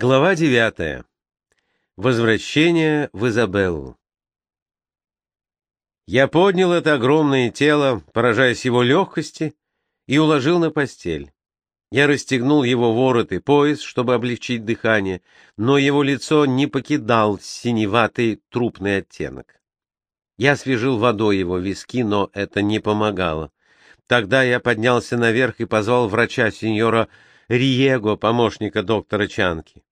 Глава девятая. Возвращение в Изабеллу. Я поднял это огромное тело, поражаясь его легкости, и уложил на постель. Я расстегнул его ворот и пояс, чтобы облегчить дыхание, но его лицо не покидал синеватый трупный оттенок. Я освежил водой его виски, но это не помогало. Тогда я поднялся наверх и позвал врача сеньора Риего, помощника доктора Чанки.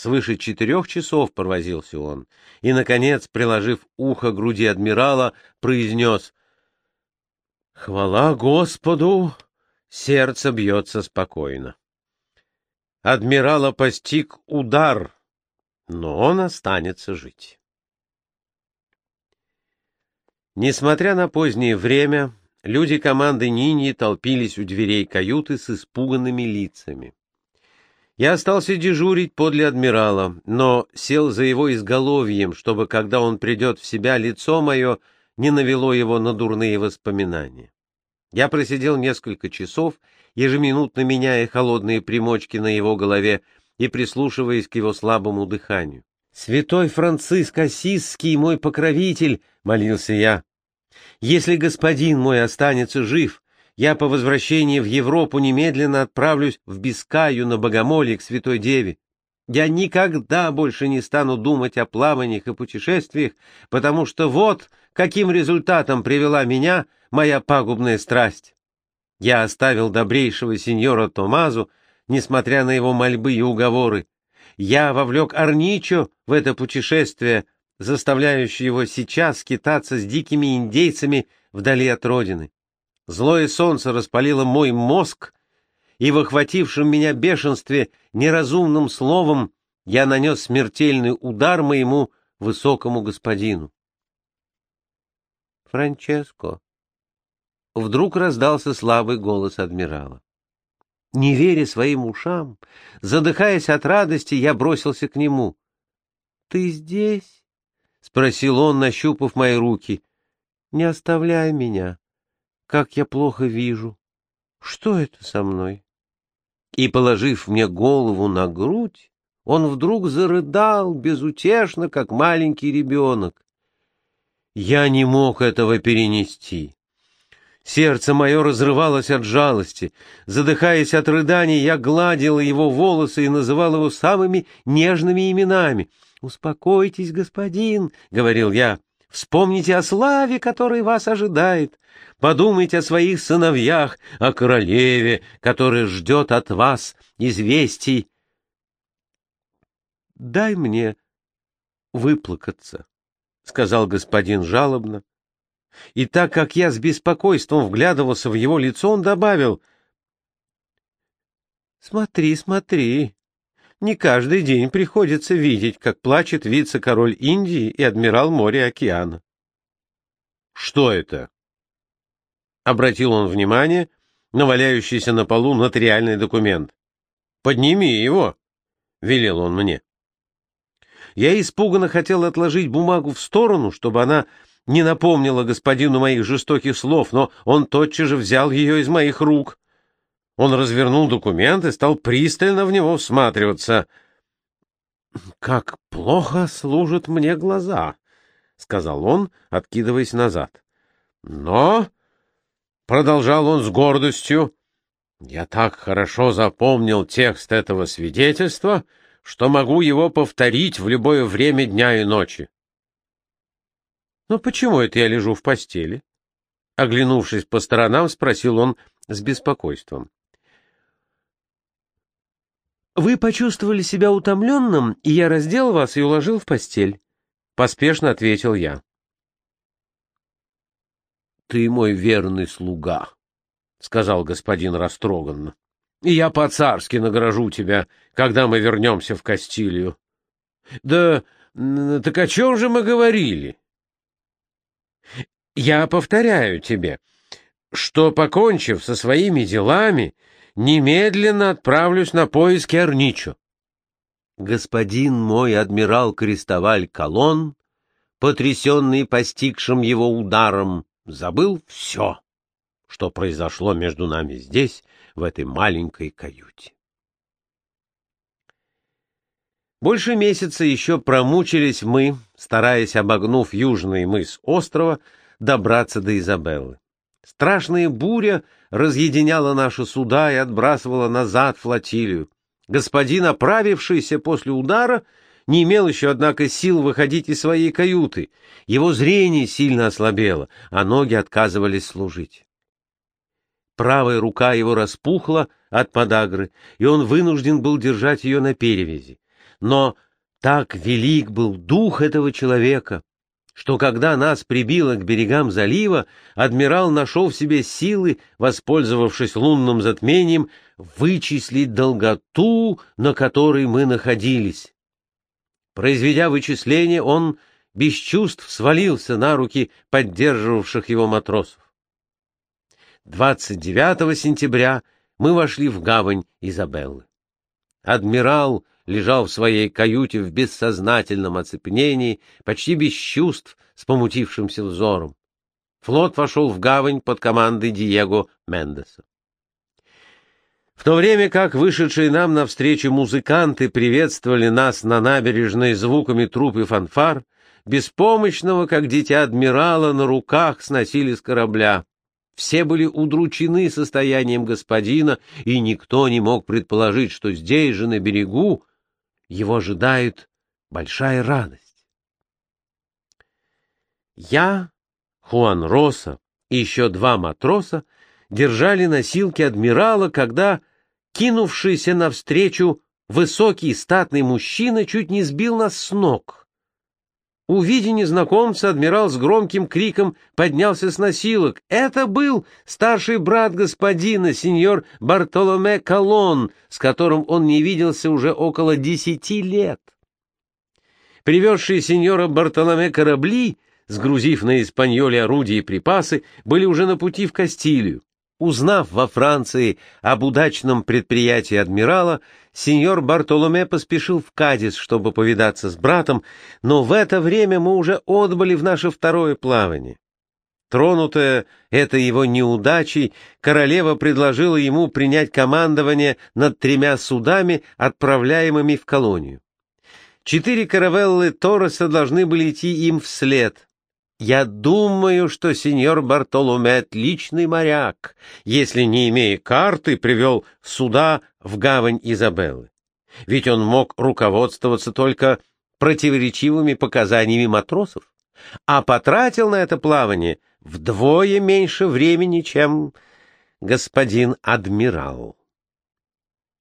Свыше четырех часов провозился он, и, наконец, приложив ухо к груди адмирала, произнес «Хвала Господу! Сердце бьется спокойно». Адмирала постиг удар, но он останется жить. Несмотря на позднее время, люди команды Нини толпились у дверей каюты с испуганными лицами. Я остался дежурить подле адмирала, но сел за его изголовьем, чтобы, когда он придет в себя, лицо мое не навело его на дурные воспоминания. Я просидел несколько часов, ежеминутно меняя холодные примочки на его голове и прислушиваясь к его слабому дыханию. «Святой Франциск Осисский, мой покровитель!» — молился я. «Если господин мой останется жив, я по возвращении в Европу немедленно отправлюсь в Бискаю на богомолье к Святой Деве. Я никогда больше не стану думать о плаваниях и путешествиях, потому что вот каким результатом привела меня моя пагубная страсть. Я оставил добрейшего сеньора Томазу, несмотря на его мольбы и уговоры. Я вовлек Арничо в это путешествие, заставляющее его сейчас скитаться с дикими индейцами вдали от родины. Злое солнце распалило мой мозг, и в охватившем меня бешенстве неразумным словом я нанес смертельный удар моему высокому господину. Франческо. Вдруг раздался слабый голос адмирала. Не веря своим ушам, задыхаясь от радости, я бросился к нему. — Ты здесь? — спросил он, нащупав мои руки. — Не оставляй меня. Как я плохо вижу. Что это со мной? И, положив мне голову на грудь, он вдруг зарыдал безутешно, как маленький ребенок. Я не мог этого перенести. Сердце мое разрывалось от жалости. Задыхаясь от рыданий, я гладил его волосы и называл его самыми нежными именами. «Успокойтесь, господин», — говорил я, — «вспомните о славе, которая вас ожидает. Подумайте о своих сыновьях, о королеве, которая ждет от вас известий. «Дай мне выплакаться», — сказал господин жалобно. И так как я с беспокойством вглядывался в его лицо, он добавил, «Смотри, смотри, не каждый день приходится видеть, как плачет вице-король Индии и адмирал моря океана». «Что это?» Обратил он внимание на валяющийся на полу нотариальный документ. «Подними его!» — велел он мне. Я испуганно хотел отложить бумагу в сторону, чтобы она не напомнила господину моих жестоких слов, но он тотчас же взял ее из моих рук. Он развернул документ и стал пристально в него всматриваться. «Как плохо служат мне глаза!» — сказал он, откидываясь назад. «Но продолжал он с гордостью, я так хорошо запомнил текст этого свидетельства, что могу его повторить в любое время дня и ночи. Но почему это я лежу в постели? Оглянувшись по сторонам, спросил он с беспокойством. Вы почувствовали себя утомленным, и я раздел вас и уложил в постель. Поспешно ответил я ты мой верный слуга, — сказал господин растроганно. — И я по-царски награжу тебя, когда мы вернемся в Кастилию. — Да так о чем же мы говорили? — Я повторяю тебе, что, покончив со своими делами, немедленно отправлюсь на поиски Арничо. Господин мой адмирал Крестоваль Колон, потрясенный постигшим его ударом, забыл все, что произошло между нами здесь, в этой маленькой каюте. Больше месяца еще промучились мы, стараясь, обогнув южный мыс острова, добраться до Изабеллы. Страшная буря разъединяла наши суда и отбрасывала назад флотилию. Господин, оправившийся после удара, не имел еще, однако, сил выходить из своей каюты. Его зрение сильно ослабело, а ноги отказывались служить. Правая рука его распухла от подагры, и он вынужден был держать ее на перевязи. Но так велик был дух этого человека, что когда нас прибило к берегам залива, адмирал нашел в себе силы, воспользовавшись лунным затмением, вычислить долготу, на которой мы находились. Произведя вычисление, он без чувств свалился на руки поддерживавших его матросов. 29 сентября мы вошли в гавань Изабеллы. Адмирал лежал в своей каюте в бессознательном оцепенении, почти без чувств, с помутившимся взором. Флот вошел в гавань под командой Диего Мендеса. В то время как вышедшие нам навстречу музыканты приветствовали нас на набережной звуками труп и фанфар, беспомощного, как дитя адмирала, на руках сносили с корабля. Все были удручены состоянием господина, и никто не мог предположить, что здесь же, на берегу, его ожидает большая радость. Я, Хуан Роса и еще два матроса держали носилки адмирала, когда, кинувшийся навстречу, высокий статный мужчина чуть не сбил нас с ног. Увидя незнакомца, адмирал с громким криком поднялся с носилок. Это был старший брат господина, сеньор Бартоломе Колон, с которым он не виделся уже около десяти лет. Привезшие сеньора Бартоломе корабли, сгрузив на Испаньоле орудия и припасы, были уже на пути в Кастилию. Узнав во Франции об удачном предприятии адмирала, сеньор Бартоломе поспешил в Кадис, чтобы повидаться с братом, но в это время мы уже отбыли в наше второе плавание. Тронутая этой его неудачей, королева предложила ему принять командование над тремя судами, отправляемыми в колонию. Четыре каравеллы Торреса должны были идти им вслед, я думаю, что сеньор Бартоломе отличный моряк, если, не имея карты, привел суда в гавань Изабеллы. Ведь он мог руководствоваться только противоречивыми показаниями матросов, а потратил на это плавание вдвое меньше времени, чем господин адмирал.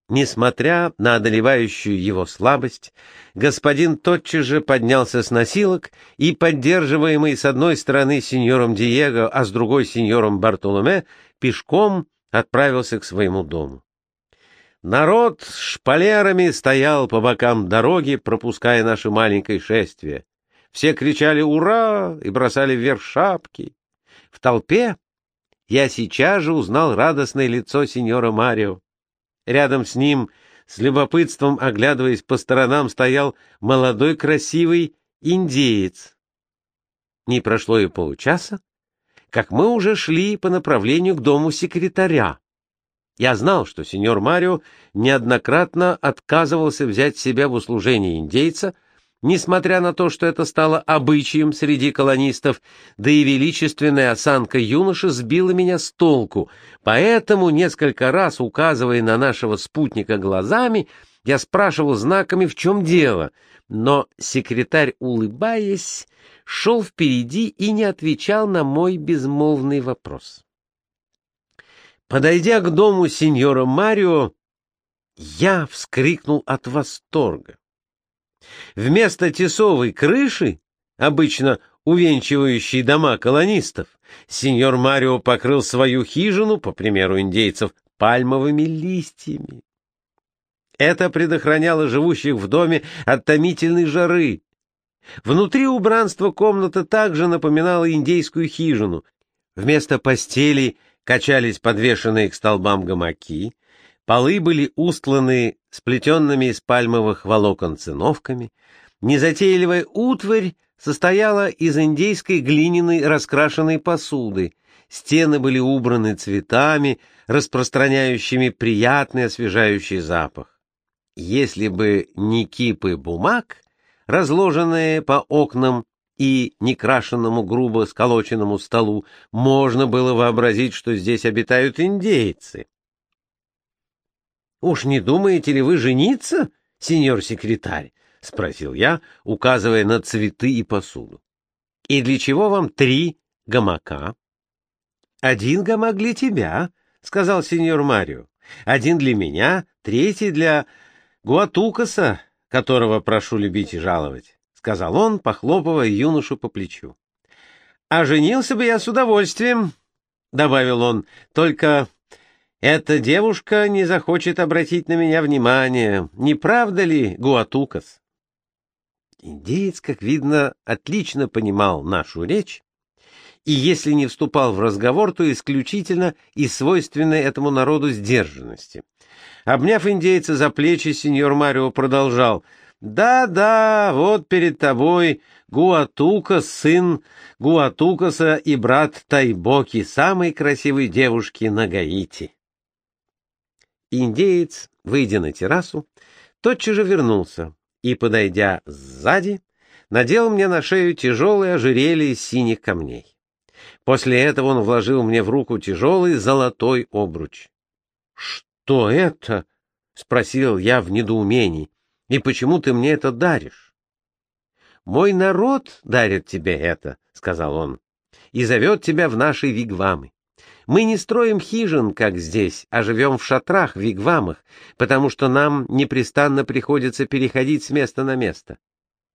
Несмотря на одолевающую его слабость, господин тотчас же поднялся с носилок и, поддерживаемый с одной стороны сеньором Диего, а с другой сеньором Бартоломе, пешком отправился к своему дому. Народ с шпалерами стоял по бокам дороги, пропуская наше маленькое шествие. Все кричали «Ура!» и бросали вверх шапки. В толпе я сейчас же узнал радостное лицо сеньора Марио. Рядом с ним, с любопытством оглядываясь по сторонам, стоял молодой красивый индеец. Не прошло и получаса, как мы уже шли по направлению к дому секретаря. Я знал, что сеньор Марио неоднократно отказывался взять себя в услужение индейца — Несмотря на то, что это стало обычаем среди колонистов, да и величественная осанка юноши сбила меня с толку, поэтому, несколько раз указывая на нашего спутника глазами, я спрашивал знаками, в чем дело, но секретарь, улыбаясь, шел впереди и не отвечал на мой безмолвный вопрос. Подойдя к дому сеньора Марио, я вскрикнул от восторга. Вместо тесовой крыши, обычно увенчивающей дома колонистов, сеньор Марио покрыл свою хижину, по примеру индейцев, пальмовыми листьями. Это предохраняло живущих в доме от томительной жары. Внутри убранство комнаты также напоминало индейскую хижину. Вместо постелей качались подвешенные к столбам гамаки, Полы были устланы сплетенными из пальмовых волокон циновками. Незатейливая утварь состояла из индейской глиняной раскрашенной посуды. Стены были убраны цветами, распространяющими приятный освежающий запах. Если бы не кипы бумаг, разложенные по окнам и некрашенному грубо сколоченному столу, можно было вообразить, что здесь обитают индейцы. «Уж не думаете ли вы жениться, сеньор секретарь?» — спросил я, указывая на цветы и посуду. «И для чего вам три гамака?» «Один гамак для тебя», — сказал сеньор Марио. «Один для меня, третий для Гуатукаса, которого прошу любить и жаловать», — сказал он, похлопывая юношу по плечу. «А женился бы я с удовольствием», — добавил он, — «только эта девушка не захочет обратить на меня внимание. Не правда ли, Гуатукас?» Индеец, как видно, отлично понимал нашу речь, и если не вступал в разговор, то исключительно из свойственной этому народу сдержанности. Обняв индейца за плечи, сеньор Марио продолжал. «Да-да, вот перед тобой Гуатукас, сын Гуатукаса и брат Тайбоки, самой красивой девушки на Гаити». Индеец, выйдя на террасу, тотчас же вернулся и, подойдя сзади, надел мне на шею тяжелое ожерелье из синих камней. После этого он вложил мне в руку тяжелый золотой обруч. — Что это? — спросил я в недоумении. — И почему ты мне это даришь? — Мой народ дарит тебе это, — сказал он, — и зовет тебя в наши вигвамы. Мы не строим хижин, как здесь, а живем в шатрах, вигвамах, потому что нам непрестанно приходится переходить с места на место.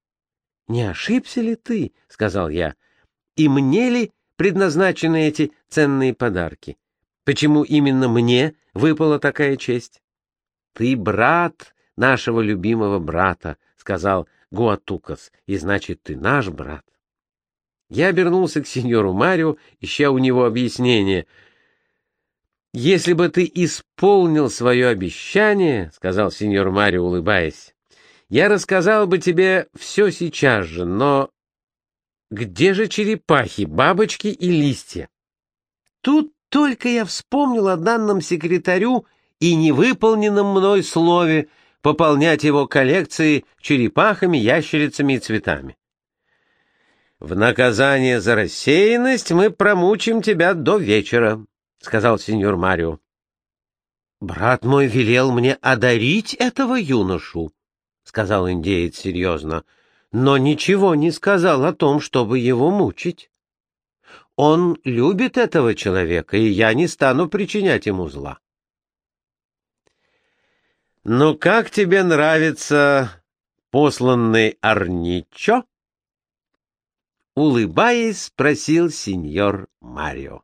— Не ошибся ли ты, — сказал я, — и мне ли предназначены эти ценные подарки? Почему именно мне выпала такая честь? — Ты брат нашего любимого брата, — сказал Гуатукас, — и значит, ты наш брат. Я обернулся к сеньору Марио, ища у него объяснение — «Если бы ты исполнил свое обещание, — сказал сеньор Марио, улыбаясь, — я рассказал бы тебе все сейчас же, но где же черепахи, бабочки и листья? Тут только я вспомнил о данном секретарю и невыполненном мной слове пополнять его коллекции черепахами, ящерицами и цветами. В наказание за рассеянность мы промучим тебя до вечера, — сказал сеньор Марио. — Брат мой велел мне одарить этого юношу, — сказал индеец серьезно, — но ничего не сказал о том, чтобы его мучить. Он любит этого человека, и я не стану причинять ему зла. — Ну как тебе нравится посланный Арничо? — улыбаясь, спросил сеньор Марио.